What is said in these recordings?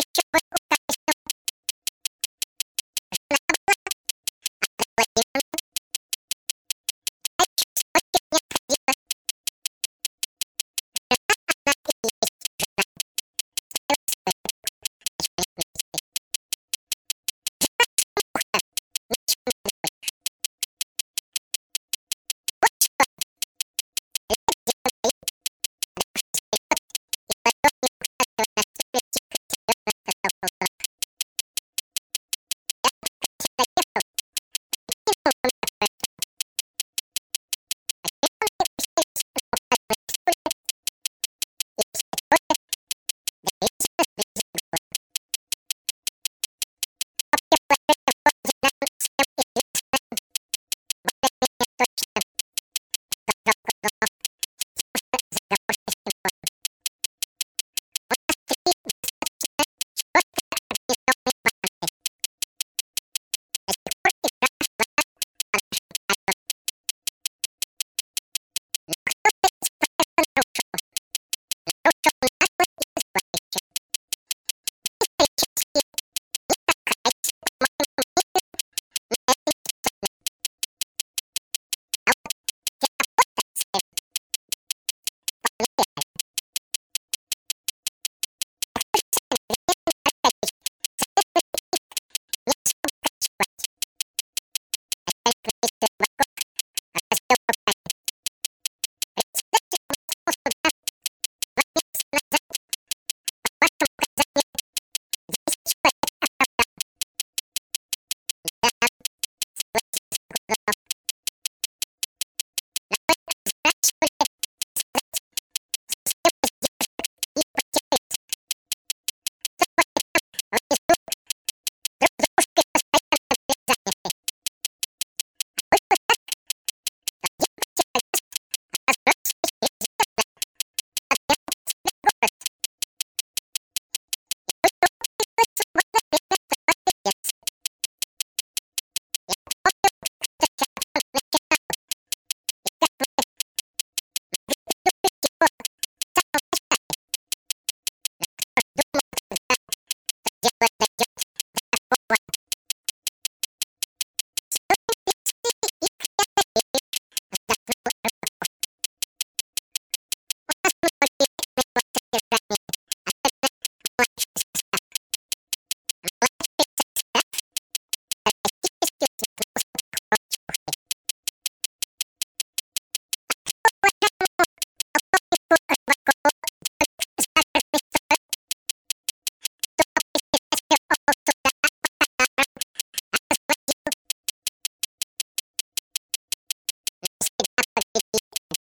for sure. Hello.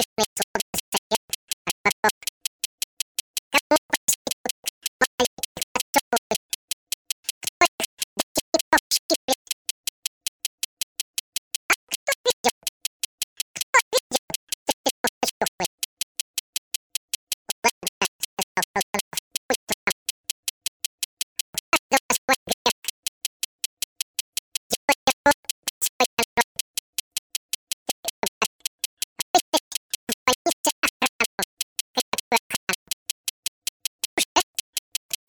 It's